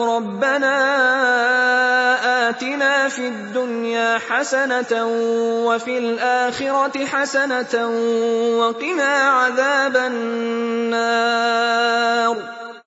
رَبَّنَا آتِنَا فِي الدُّنْيَا حَسَنَةً وَفِي الْآخِرَةِ حَسَنَةً وَقِنَا عَذَابَ النَّارِ